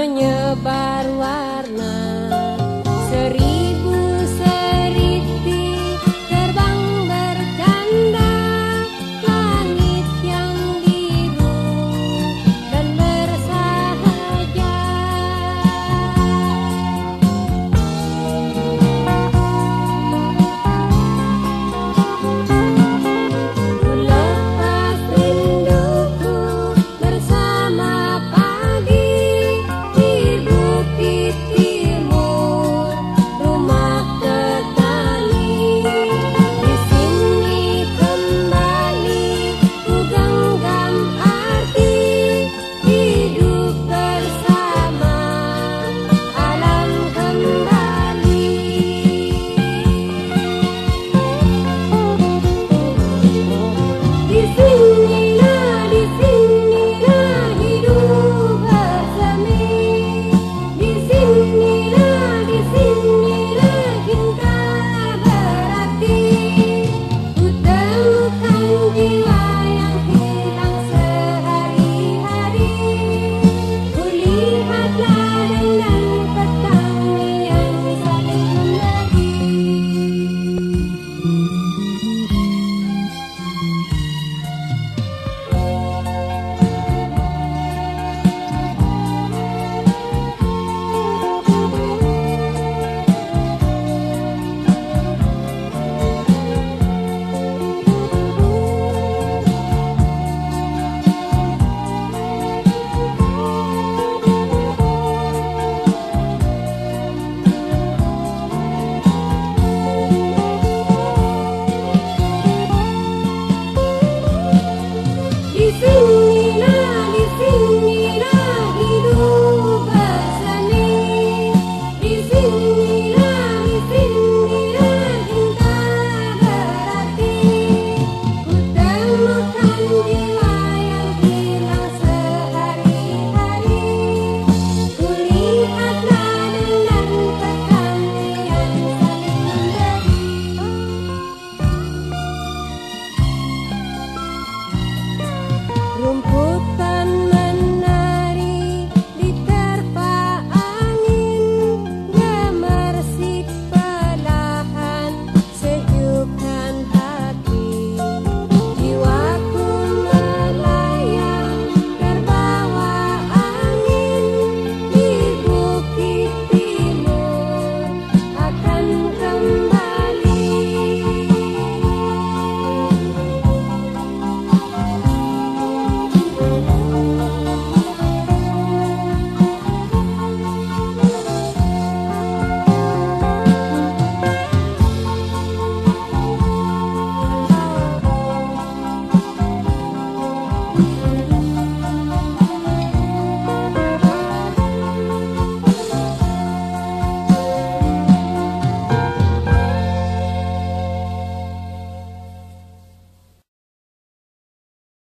menyebar warna